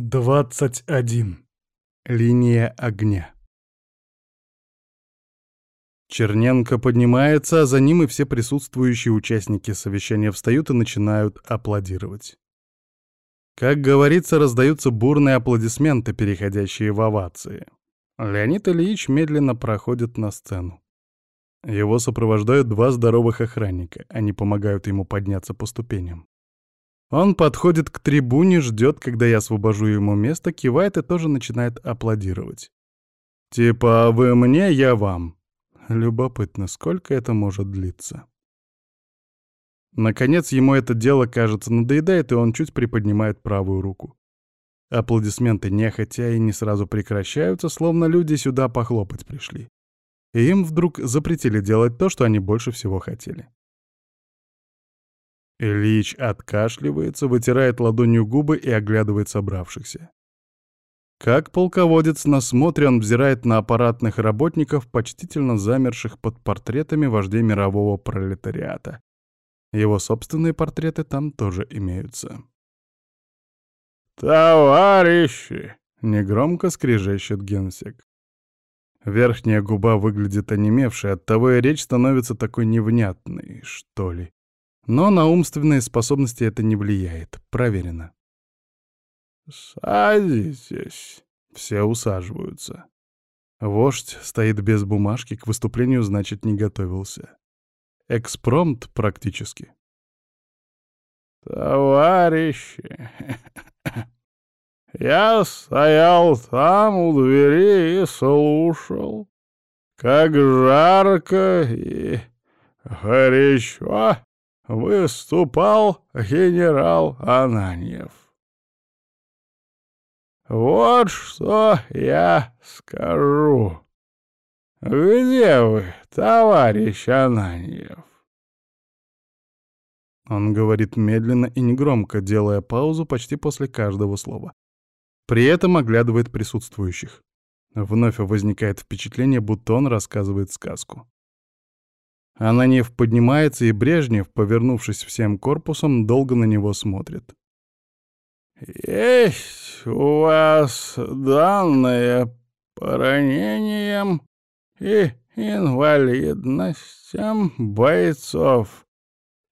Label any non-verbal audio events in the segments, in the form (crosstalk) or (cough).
21. Линия огня. Черненко поднимается, а за ним и все присутствующие участники совещания встают и начинают аплодировать. Как говорится, раздаются бурные аплодисменты, переходящие в овации. Леонид Ильич медленно проходит на сцену. Его сопровождают два здоровых охранника, они помогают ему подняться по ступеням. Он подходит к трибуне, ждет, когда я освобожу ему место, кивает и тоже начинает аплодировать. Типа «вы мне, я вам». Любопытно, сколько это может длиться. Наконец ему это дело, кажется, надоедает, и он чуть приподнимает правую руку. Аплодисменты нехотя и не сразу прекращаются, словно люди сюда похлопать пришли. И им вдруг запретили делать то, что они больше всего хотели. Ильич откашливается, вытирает ладонью губы и оглядывает собравшихся. Как полководец на смотре он взирает на аппаратных работников, почтительно замерших под портретами вождей мирового пролетариата. Его собственные портреты там тоже имеются. «Товарищи!» — негромко скрежещет генсек. Верхняя губа выглядит онемевшей, оттого и речь становится такой невнятной, что ли. Но на умственные способности это не влияет. Проверено. «Садитесь». Все усаживаются. Вождь стоит без бумажки, к выступлению, значит, не готовился. Экспромт практически. «Товарищи, (laughs) я стоял там у двери и слушал, как жарко и горячо выступал генерал Ананьев. Вот что я скажу. Где вы, товарищ Ананьев? Он говорит медленно и негромко, делая паузу почти после каждого слова. При этом оглядывает присутствующих. Вновь возникает впечатление, будто он рассказывает сказку. Ананьев поднимается, и Брежнев, повернувшись всем корпусом, долго на него смотрит. «Есть у вас данные по ранениям и инвалидностям бойцов,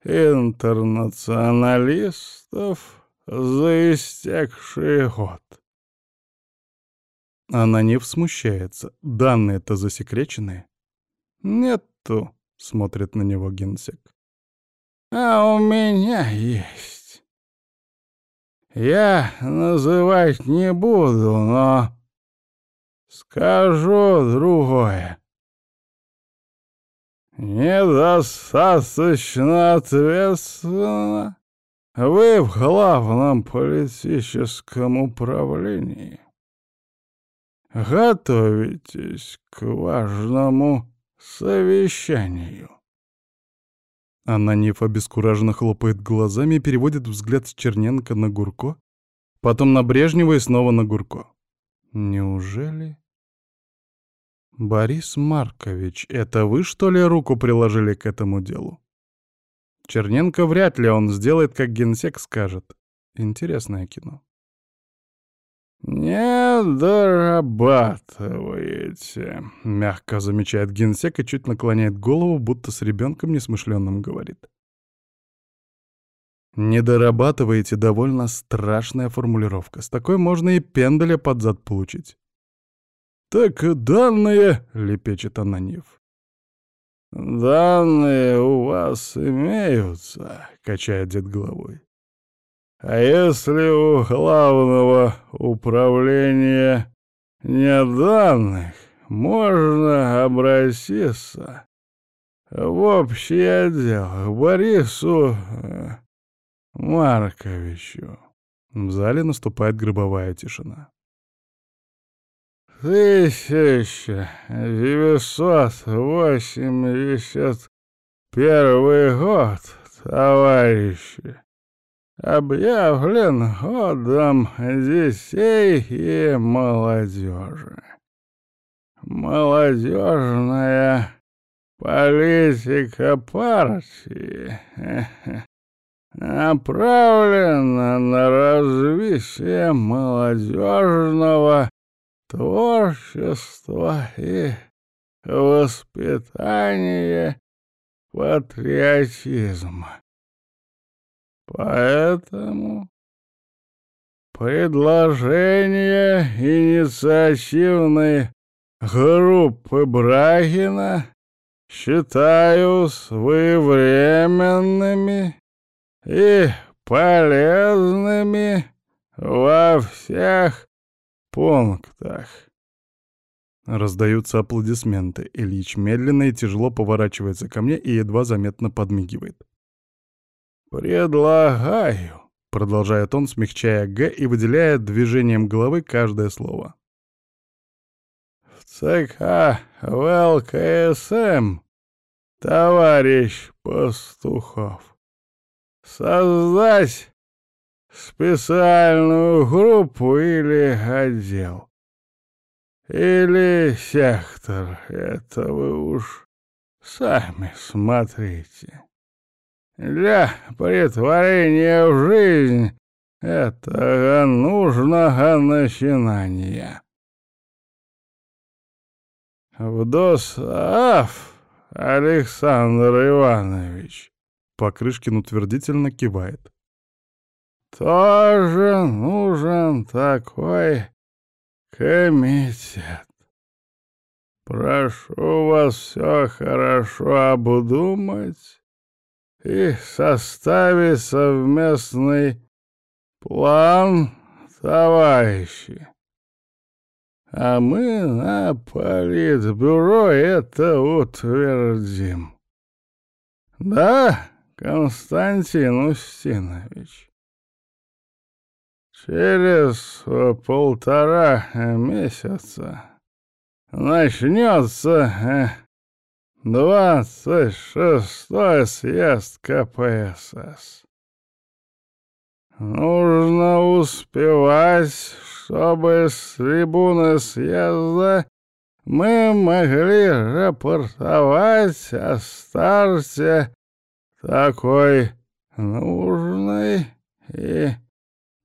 интернационалистов за истекший год?» Ананьев смущается. Данные-то засекреченные. «Нету», — смотрит на него генсек. «А у меня есть. Я называть не буду, но скажу другое. Недостаточно ответственно вы в главном политическом управлении готовитесь к важному совещанию. Ананьев обескураженно хлопает глазами и переводит взгляд с Черненко на Гурко, потом на Брежнева и снова на Гурко. Неужели... «Борис Маркович, это вы, что ли, руку приложили к этому делу?» Черненко вряд ли он сделает, как генсек скажет. Интересное кино. «Не дорабатываете», — мягко замечает генсек и чуть наклоняет голову, будто с ребенком несмышленным говорит. «Не дорабатываете» — довольно страшная формулировка. С такой можно и пендаля под зад получить. «Так данные», — лепечет Ананьев. «Данные у вас имеются», — качает дед головой. А если у главного управления нет данных, можно обратиться в общий отдел к Борису э, Марковичу. В зале наступает гробовая тишина. Тысяча девятьсот восемьдесят первый год, товарищи объявлен годом детей и молодежи. Молодежная политика партии направлена на развитие молодежного творчества и воспитание патриотизма. Поэтому предложение инициативной группы Брагина считаю своевременными и полезными во всех пунктах. Раздаются аплодисменты. Ильич медленно и тяжело поворачивается ко мне и едва заметно подмигивает. «Предлагаю», — продолжает он, смягчая «г» и выделяя движением головы каждое слово. «В ЦК ВЛКСМ, товарищ Пастухов, создать специальную группу или отдел, или сектор, это вы уж сами смотрите. Для притворения в жизнь этого нужного начинания. Вдосав Александр Иванович. Покрышкин утвердительно кивает. Тоже нужен такой комитет. Прошу вас все хорошо обдумать и составить совместный план, товарищи. А мы на политбюро это утвердим. Да, Константин Устинович? Через полтора месяца начнется двадцать шестой съезд КПСС. Нужно успевать, чтобы с трибуны съезда мы могли рапортовать о старте такой нужной и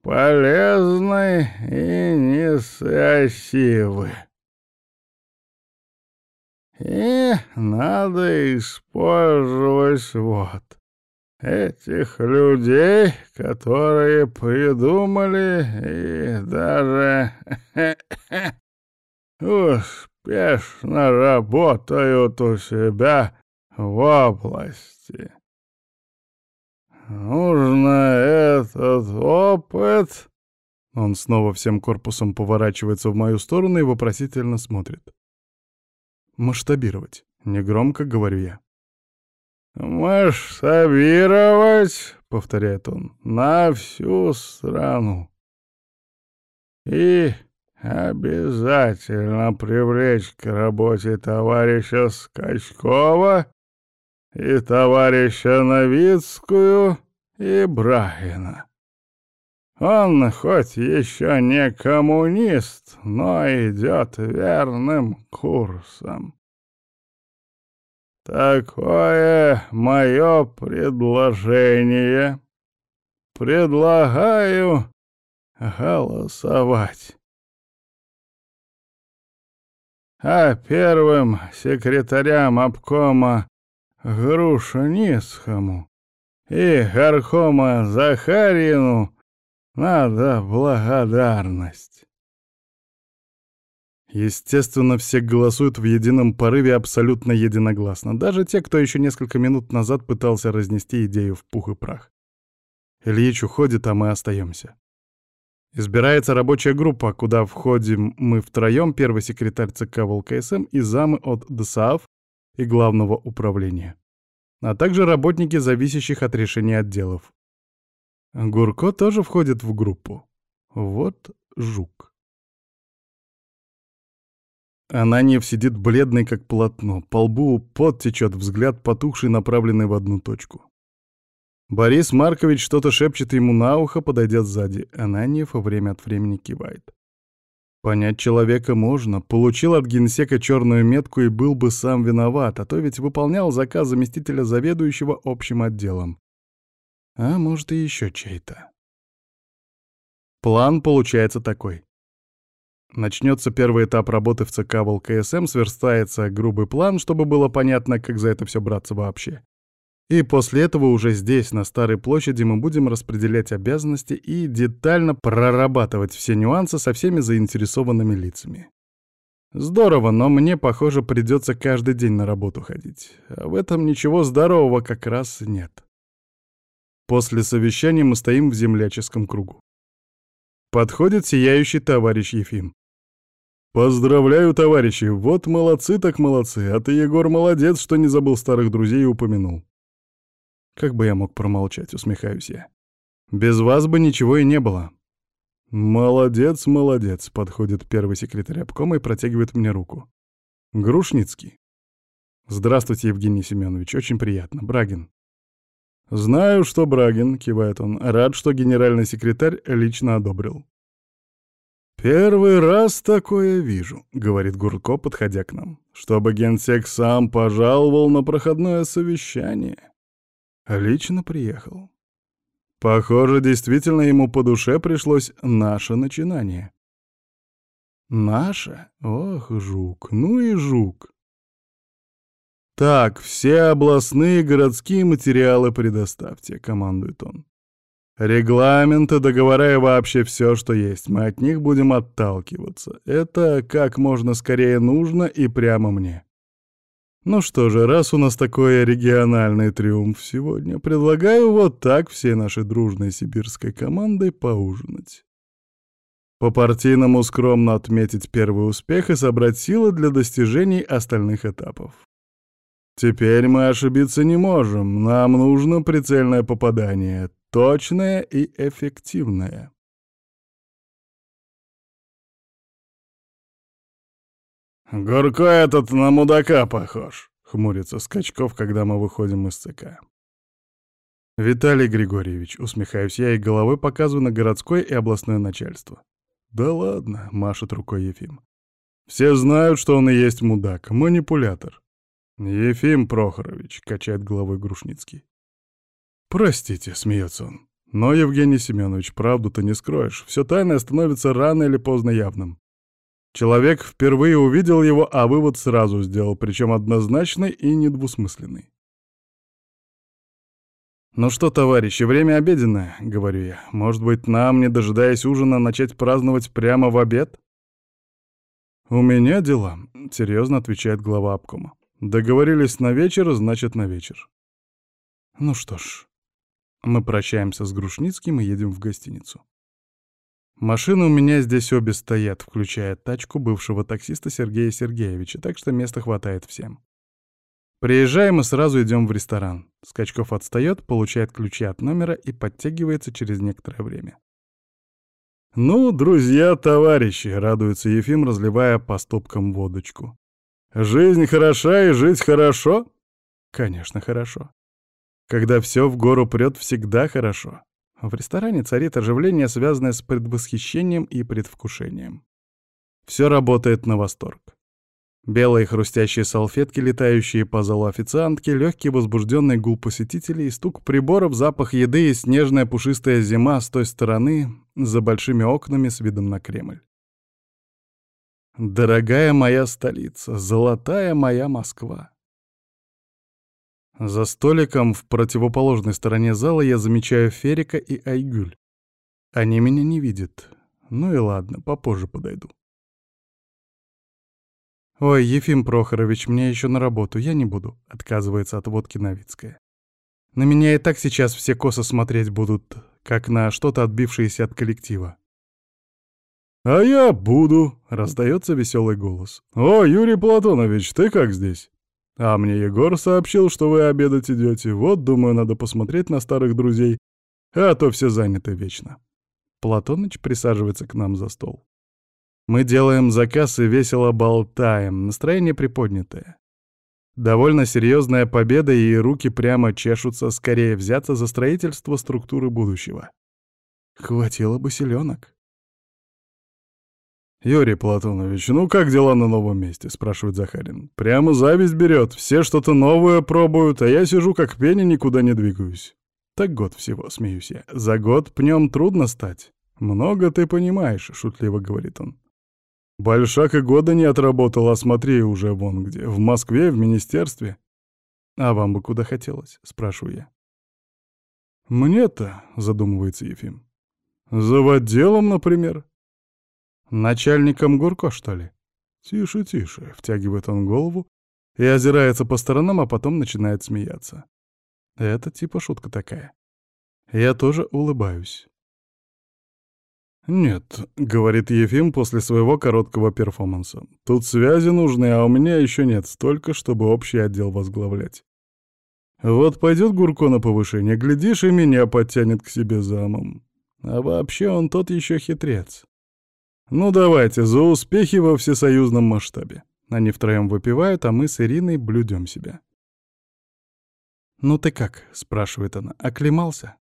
полезной инициативы. И надо использовать вот этих людей, которые придумали и даже (laughs) успешно работают у себя в области. Нужно этот опыт... Он снова всем корпусом поворачивается в мою сторону и вопросительно смотрит. «Масштабировать», — негромко говорю я. «Масштабировать», — повторяет он, — «на всю страну. И обязательно привлечь к работе товарища Скачкова и товарища Новицкую и Брагина. Он хоть еще не коммунист, но идет верным курсом. Такое мое предложение. Предлагаю голосовать. А первым секретарям обкома Грушницкому и горкома Захарину надо благодарность. Естественно, все голосуют в едином порыве абсолютно единогласно, даже те, кто еще несколько минут назад пытался разнести идею в пух и прах. Ильич уходит, а мы остаемся. Избирается рабочая группа, куда входим мы втроем, первый секретарь ЦК ВЛКСМ и замы от ДСААФ и Главного управления, а также работники зависящих от решения отделов. Гурко тоже входит в группу. Вот жук. Ананьев сидит бледный, как полотно. По лбу пот течет, взгляд потухший, направленный в одну точку. Борис Маркович что-то шепчет ему на ухо, подойдя сзади. Ананьев время от времени кивает. Понять человека можно. Получил от генсека черную метку и был бы сам виноват, а то ведь выполнял заказ заместителя заведующего общим отделом. А может, и еще чей-то. План получается такой. Начнется первый этап работы в ЦК ВЛКСМ, сверстается грубый план, чтобы было понятно, как за это все браться вообще. И после этого уже здесь, на Старой площади, мы будем распределять обязанности и детально прорабатывать все нюансы со всеми заинтересованными лицами. Здорово, но мне, похоже, придется каждый день на работу ходить. А в этом ничего здорового как раз нет. После совещания мы стоим в земляческом кругу. Подходит сияющий товарищ Ефим. «Поздравляю, товарищи! Вот молодцы так молодцы! А ты, Егор, молодец, что не забыл старых друзей и упомянул». Как бы я мог промолчать, усмехаюсь я. Без вас бы ничего и не было. Молодец, молодец, подходит первый секретарь обкома и протягивает мне руку. Грушницкий. Здравствуйте, Евгений Семенович, очень приятно. Брагин. Знаю, что Брагин, кивает он. Рад, что генеральный секретарь лично одобрил. «Первый раз такое вижу», — говорит Гурко, подходя к нам, «чтобы генсек сам пожаловал на проходное совещание. Лично приехал. Похоже, действительно ему по душе пришлось наше начинание». «Наше? Ох, жук, ну и жук!» «Так, все областные городские материалы предоставьте», — командует он. Регламенты, договора и вообще все, что есть. Мы от них будем отталкиваться. Это как можно скорее нужно и прямо мне. Ну что же, раз у нас такой региональный триумф сегодня, предлагаю вот так всей нашей дружной сибирской командой поужинать. По-партийному скромно отметить первый успех и собрать силы для достижений остальных этапов. Теперь мы ошибиться не можем, нам нужно прицельное попадание, точное и эффективное. «Гурко этот на мудака похож», — хмурится Скачков, когда мы выходим из ЦК. «Виталий Григорьевич», — усмехаюсь я и головой показываю на городское и областное начальство. «Да ладно», — машет рукой Ефим. «Все знают, что он и есть мудак, манипулятор». «Ефим Прохорович», — качает головой Грушницкий. «Простите», — смеется он. «Но, Евгений Семенович, правду-то не скроешь. Все тайное становится рано или поздно явным. Человек впервые увидел его, а вывод сразу сделал, причем однозначный и недвусмысленный. «Ну что, товарищи, время обеденное», — говорю я. «Может быть, нам, не дожидаясь ужина, начать праздновать прямо в обед?» «У меня дела», — серьезно отвечает глава обкома. «Договорились на вечер, значит, на вечер». «Ну что ж, мы прощаемся с Грушницким и едем в гостиницу. Машины у меня здесь обе стоят, включая тачку бывшего таксиста Сергея Сергеевича, так что места хватает всем. Приезжаем и сразу идем в ресторан. Скачков отстает, получает ключи от номера и подтягивается через некоторое время. «Ну, друзья, товарищи!» — радуется Ефим, разливая по стопкам водочку. «Жизнь хороша и жить хорошо?» «Конечно, хорошо. Когда все в гору прет, всегда хорошо. В ресторане царит оживление, связанное с предвосхищением и предвкушением. Все работает на восторг. Белые хрустящие салфетки, летающие по залу официантки, легкий возбужденный гул посетителей, стук приборов, запах еды и снежная пушистая зима с той стороны, за большими окнами с видом на Кремль. Дорогая моя столица, золотая моя Москва. За столиком в противоположной стороне зала я замечаю Ферика и Айгуль. Они меня не видят. Ну и ладно, попозже подойду. «Ой, Ефим Прохорович, мне еще на работу, я не буду», — отказывается от водки Новицкая. «На меня и так сейчас все косо смотреть будут, как на что-то отбившееся от коллектива». «А я буду», — раздается веселый голос. «О, Юрий Платонович, ты как здесь?» А мне Егор сообщил, что вы обедать идете. Вот, думаю, надо посмотреть на старых друзей, а то все заняты вечно. Платоныч присаживается к нам за стол. Мы делаем заказ и весело болтаем, настроение приподнятое. Довольно серьезная победа, и руки прямо чешутся скорее взяться за строительство структуры будущего. Хватило бы селенок. «Юрий Платонович, ну как дела на новом месте?» — спрашивает Захарин. «Прямо зависть берет, все что-то новое пробуют, а я сижу как пень и никуда не двигаюсь». Так год всего, смеюсь я. За год пнем трудно стать. Много ты понимаешь, шутливо говорит он. Большак и года не отработал, а смотри уже вон где. В Москве, в министерстве. А вам бы куда хотелось? Спрашиваю я. Мне-то, задумывается Ефим. За отделом, например. Начальником Гурко, что ли? Тише, тише, втягивает он голову и озирается по сторонам, а потом начинает смеяться. Это типа шутка такая. Я тоже улыбаюсь. «Нет», — говорит Ефим после своего короткого перформанса. «Тут связи нужны, а у меня еще нет столько, чтобы общий отдел возглавлять. Вот пойдет Гурко на повышение, глядишь, и меня подтянет к себе замом. А вообще он тот еще хитрец. Ну давайте, за успехи во всесоюзном масштабе». Они втроем выпивают, а мы с Ириной блюдем себя. «Ну ты как?» — спрашивает она. «Оклемался?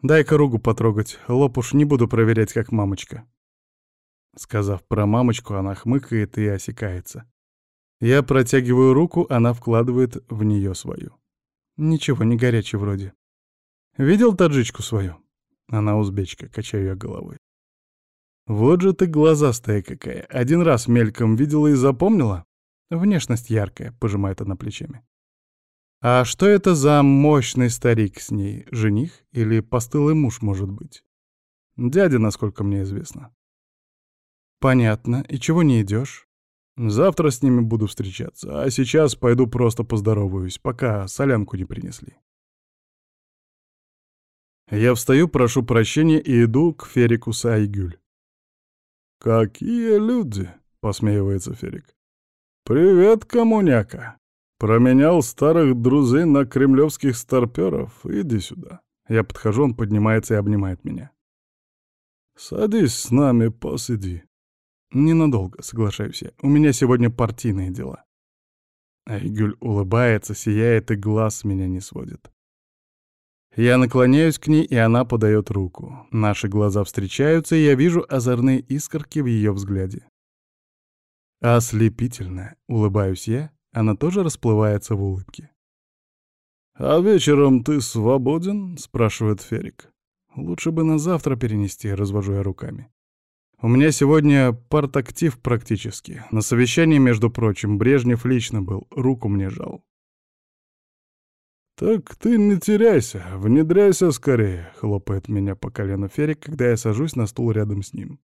Дай-ка руку потрогать, лоб уж не буду проверять, как мамочка». Сказав про мамочку, она хмыкает и осекается. Я протягиваю руку, она вкладывает в нее свою. Ничего, не горячий вроде. Видел таджичку свою? Она узбечка, качаю я головой. Вот же ты глазастая какая. Один раз мельком видела и запомнила? Внешность яркая, пожимает она плечами. А что это за мощный старик с ней? Жених или постылый муж, может быть? Дядя, насколько мне известно. Понятно. И чего не идешь? Завтра с ними буду встречаться, а сейчас пойду просто поздороваюсь, пока солянку не принесли. Я встаю, прошу прощения и иду к Ферику Сайгюль. «Какие люди!» — посмеивается Ферик. «Привет, коммуняка!» Променял старых друзей на кремлевских старпёров. Иди сюда. Я подхожу, он поднимается и обнимает меня. Садись с нами, посиди. Ненадолго, соглашаюсь я. У меня сегодня партийные дела. Айгюль улыбается, сияет и глаз меня не сводит. Я наклоняюсь к ней, и она подает руку. Наши глаза встречаются, и я вижу озорные искорки в ее взгляде. Ослепительно, улыбаюсь я, она тоже расплывается в улыбке. «А вечером ты свободен?» — спрашивает Ферик. «Лучше бы на завтра перенести», — развожу я руками. «У меня сегодня партактив практически. На совещании, между прочим, Брежнев лично был, руку мне жал». «Так ты не теряйся, внедряйся скорее», — хлопает меня по колену Ферик, когда я сажусь на стул рядом с ним.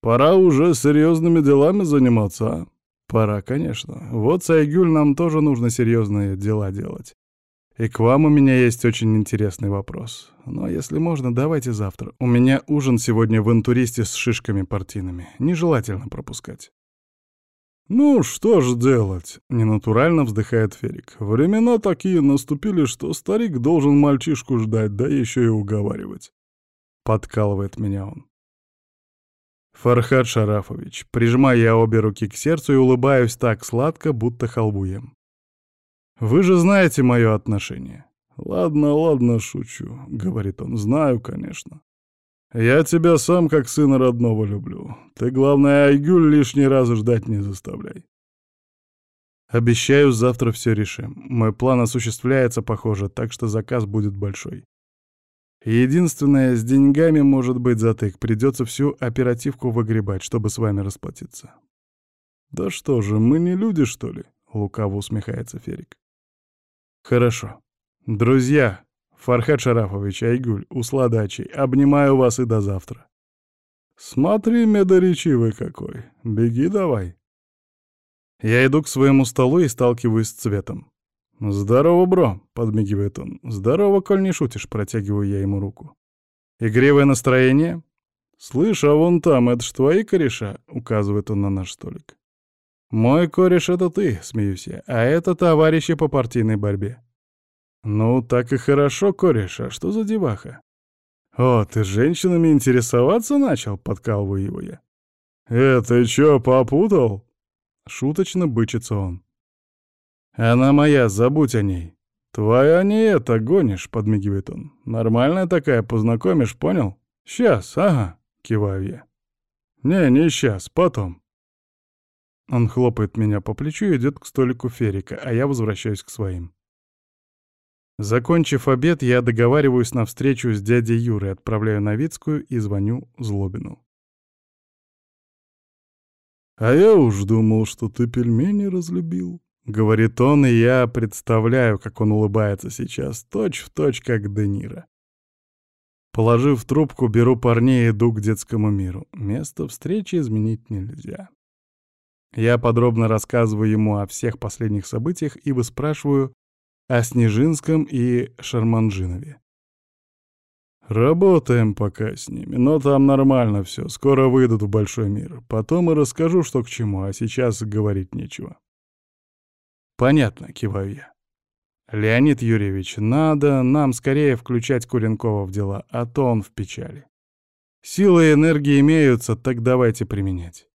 «Пора уже серьезными делами заниматься, а?» Пора, конечно. Вот с Айгюль нам тоже нужно серьезные дела делать. И к вам у меня есть очень интересный вопрос. Но если можно, давайте завтра. У меня ужин сегодня в интуристе с шишками партийными. Нежелательно пропускать. «Ну, что ж делать?» — ненатурально вздыхает Ферик. «Времена такие наступили, что старик должен мальчишку ждать, да еще и уговаривать». Подкалывает меня он. Фархад Шарафович, прижимая я обе руки к сердцу и улыбаюсь так сладко, будто халвуем. Вы же знаете мое отношение. Ладно, ладно, шучу, говорит он. Знаю, конечно. Я тебя сам как сына родного люблю. Ты, главное, Айгюль лишний раз ждать не заставляй. Обещаю, завтра все решим. Мой план осуществляется, похоже, так что заказ будет большой. Единственное, с деньгами может быть затык. Придется всю оперативку выгребать, чтобы с вами расплатиться. Да что же, мы не люди, что ли? Лукаво усмехается Ферик. Хорошо. Друзья, Фархад Шарафович, Айгуль, усладачий, обнимаю вас и до завтра. Смотри, медоречивый какой. Беги давай. Я иду к своему столу и сталкиваюсь с цветом. «Здорово, бро», — подмигивает он. «Здорово, коль не шутишь», — протягиваю я ему руку. «Игривое настроение?» «Слышь, а вон там, это ж твои кореша?» — указывает он на наш столик. «Мой кореш — это ты», — смеюсь я, — «а это товарищи по партийной борьбе». «Ну, так и хорошо, кореш, а что за деваха?» «О, ты женщинами интересоваться начал?» — подкалываю его я. «Это ты чё, попутал?» Шуточно бычится он. «Она моя, забудь о ней». «Твоя не это, гонишь», — подмигивает он. «Нормальная такая, познакомишь, понял?» «Сейчас, ага», — киваю я. «Не, не сейчас, потом». Он хлопает меня по плечу и идет к столику Ферика, а я возвращаюсь к своим. Закончив обед, я договариваюсь на встречу с дядей Юрой, отправляю Новицкую и звоню Злобину. «А я уж думал, что ты пельмени разлюбил», — говорит он, и я представляю, как он улыбается сейчас, точь-в-точь, точь, как Де Ниро. Положив трубку, беру парней и иду к детскому миру. Место встречи изменить нельзя. Я подробно рассказываю ему о всех последних событиях и выспрашиваю, о Снежинском и Шарманджинове. Работаем пока с ними, но там нормально все, скоро выйдут в большой мир. Потом и расскажу, что к чему, а сейчас говорить нечего. Понятно, киваю я. Леонид Юрьевич, надо нам скорее включать Куренкова в дела, а то он в печали. Силы и энергии имеются, так давайте применять.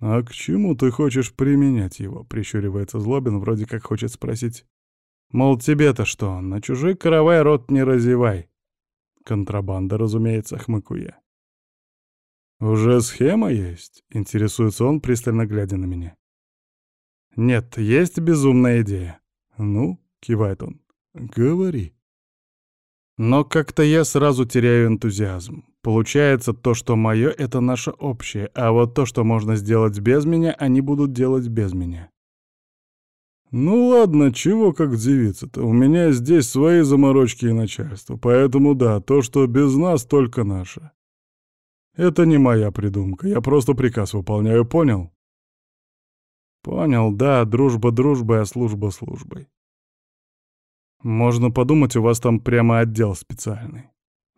«А к чему ты хочешь применять его?» — прищуривается Злобин, вроде как хочет спросить, Мол, тебе-то что, на чужой каравай рот не разевай. Контрабанда, разумеется, хмыку я. «Уже схема есть?» — интересуется он, пристально глядя на меня. «Нет, есть безумная идея». «Ну?» — кивает он. «Говори». Но как-то я сразу теряю энтузиазм. Получается, то, что мое, — это наше общее, а вот то, что можно сделать без меня, они будут делать без меня. «Ну ладно, чего как девица-то? У меня здесь свои заморочки и начальство, поэтому да, то, что без нас, только наше. Это не моя придумка, я просто приказ выполняю, понял?» «Понял, да, дружба дружбой, а служба службой. Можно подумать, у вас там прямо отдел специальный.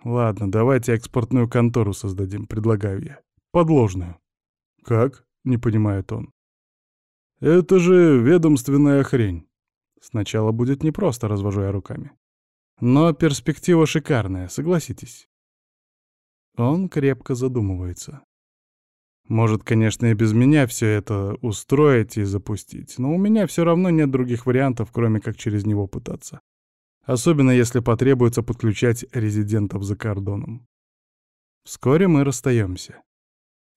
Ладно, давайте экспортную контору создадим, предлагаю я. Подложную». «Как?» — не понимает он. Это же ведомственная хрень. Сначала будет непросто, развожу я руками. Но перспектива шикарная, согласитесь. Он крепко задумывается. Может, конечно, и без меня все это устроить и запустить, но у меня все равно нет других вариантов, кроме как через него пытаться. Особенно если потребуется подключать резидентов за кордоном. Вскоре мы расстаемся.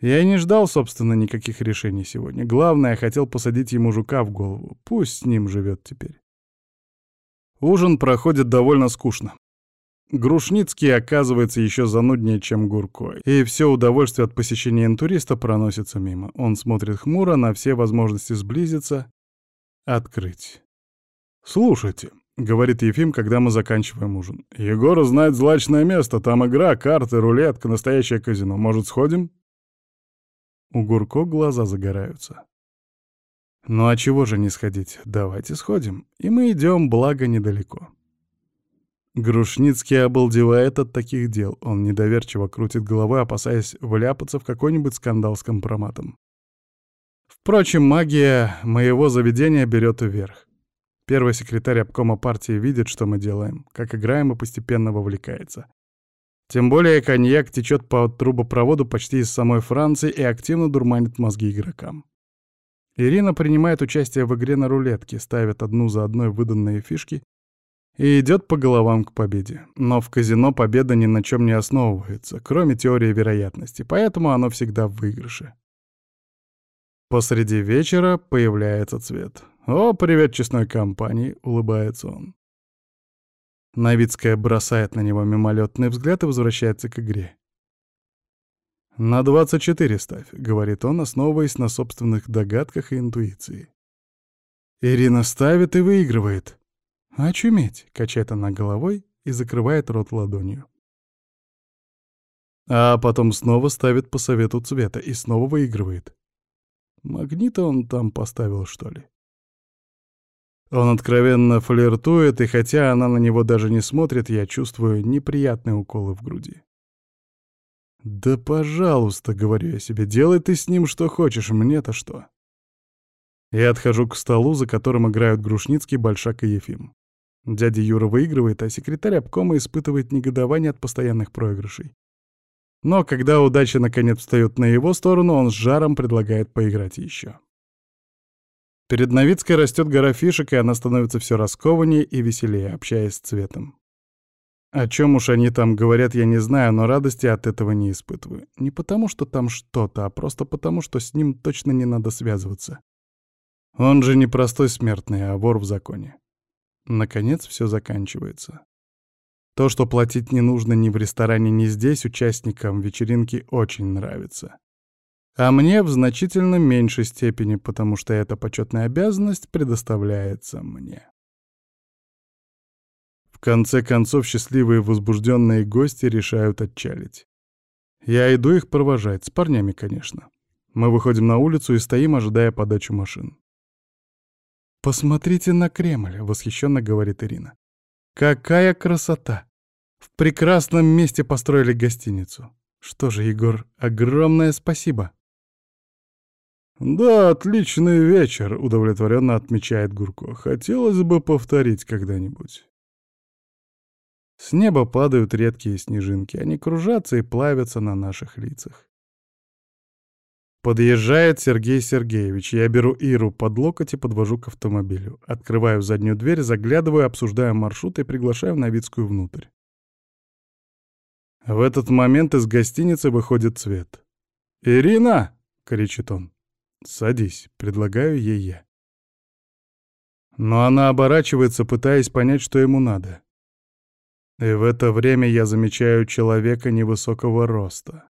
Я не ждал, собственно, никаких решений сегодня. Главное, я хотел посадить ему жука в голову. Пусть с ним живет теперь. Ужин проходит довольно скучно. Грушницкий оказывается еще зануднее, чем Гурко, и все удовольствие от посещения интуриста проносится мимо. Он смотрит хмуро на все возможности сблизиться, открыть. «Слушайте», — говорит Ефим, когда мы заканчиваем ужин, — «Егор знает злачное место, там игра, карты, рулетка, настоящее казино. Может, сходим?» У Гурко глаза загораются. Ну а чего же не сходить? Давайте сходим. И мы идем, благо, недалеко. Грушницкий обалдевает от таких дел. Он недоверчиво крутит головой, опасаясь вляпаться в какой-нибудь скандал с компроматом. Впрочем, магия моего заведения берет вверх. Первый секретарь обкома партии видит, что мы делаем, как играем и постепенно вовлекается. Тем более коньяк течет по трубопроводу почти из самой Франции и активно дурманит мозги игрокам. Ирина принимает участие в игре на рулетке, ставит одну за одной выданные фишки и идет по головам к победе. Но в казино победа ни на чем не основывается, кроме теории вероятности, поэтому оно всегда в выигрыше. Посреди вечера появляется цвет. «О, привет честной компании!» — улыбается он. Новицкая бросает на него мимолетный взгляд и возвращается к игре. «На 24 ставь», — говорит он, основываясь на собственных догадках и интуиции. Ирина ставит и выигрывает. «Очуметь», — качает она головой и закрывает рот ладонью. А потом снова ставит по совету цвета и снова выигрывает. Магнита он там поставил, что ли? Он откровенно флиртует, и хотя она на него даже не смотрит, я чувствую неприятные уколы в груди. «Да пожалуйста», — говорю я себе, — «делай ты с ним что хочешь, мне-то что?» Я отхожу к столу, за которым играют Грушницкий, Большак и Ефим. Дядя Юра выигрывает, а секретарь обкома испытывает негодование от постоянных проигрышей. Но когда удача наконец встает на его сторону, он с жаром предлагает поиграть еще. Перед Новицкой растет гора фишек, и она становится все раскованнее и веселее, общаясь с цветом. О чем уж они там говорят, я не знаю, но радости от этого не испытываю. Не потому, что там что-то, а просто потому, что с ним точно не надо связываться. Он же не простой смертный, а вор в законе. Наконец все заканчивается. То, что платить не нужно ни в ресторане, ни здесь, участникам вечеринки очень нравится. А мне в значительно меньшей степени, потому что эта почетная обязанность предоставляется мне. В конце концов, счастливые возбужденные гости решают отчалить. Я иду их провожать, с парнями, конечно. Мы выходим на улицу и стоим, ожидая подачу машин. «Посмотрите на Кремль», — восхищенно говорит Ирина. «Какая красота! В прекрасном месте построили гостиницу. Что же, Егор, огромное спасибо!» «Да, отличный вечер», — удовлетворенно отмечает Гурко. «Хотелось бы повторить когда-нибудь». С неба падают редкие снежинки, они кружатся и плавятся на наших лицах. Подъезжает Сергей Сергеевич, я беру Иру под локоть и подвожу к автомобилю. Открываю заднюю дверь, заглядываю, обсуждаю маршрут и приглашаю Новицкую внутрь. В этот момент из гостиницы выходит Цвет. «Ирина!» — кричит он. «Садись», — предлагаю ей я. Но она оборачивается, пытаясь понять, что ему надо. И в это время я замечаю человека невысокого роста,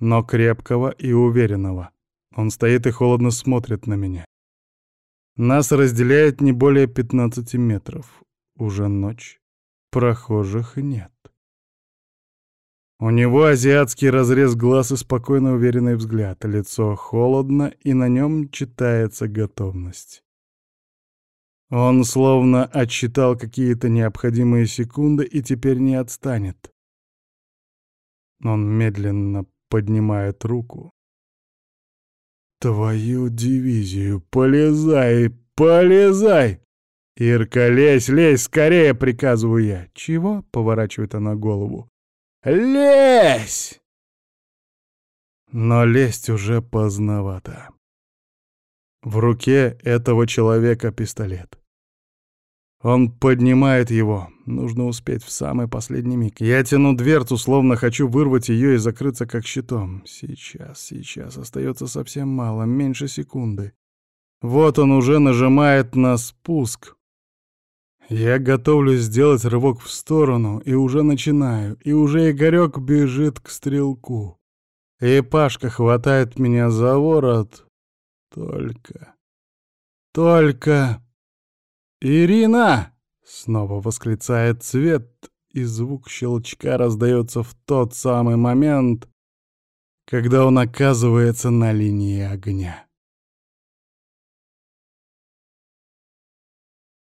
но крепкого и уверенного. Он стоит и холодно смотрит на меня. Нас разделяет не более 15 метров. Уже ночь. Прохожих нет. У него азиатский разрез глаз и спокойно уверенный взгляд. Лицо холодно, и на нем читается готовность. Он словно отсчитал какие-то необходимые секунды и теперь не отстанет. Он медленно поднимает руку. «Твою дивизию! Полезай! Полезай!» «Ирка, лезь, лезь, скорее!» — приказываю я. «Чего?» — поворачивает она голову. «Лезь!» Но лезть уже поздновато. В руке этого человека пистолет. Он поднимает его. Нужно успеть в самый последний миг. Я тяну дверцу, словно хочу вырвать ее и закрыться как щитом. Сейчас, сейчас. Остается совсем мало, меньше секунды. Вот он уже нажимает на спуск. Я готовлюсь сделать рывок в сторону, и уже начинаю. И уже Игорек бежит к стрелку. И Пашка хватает меня за ворот. Только... Только... «Ирина!» — снова восклицает Цвет, и звук щелчка раздается в тот самый момент, когда он оказывается на линии огня.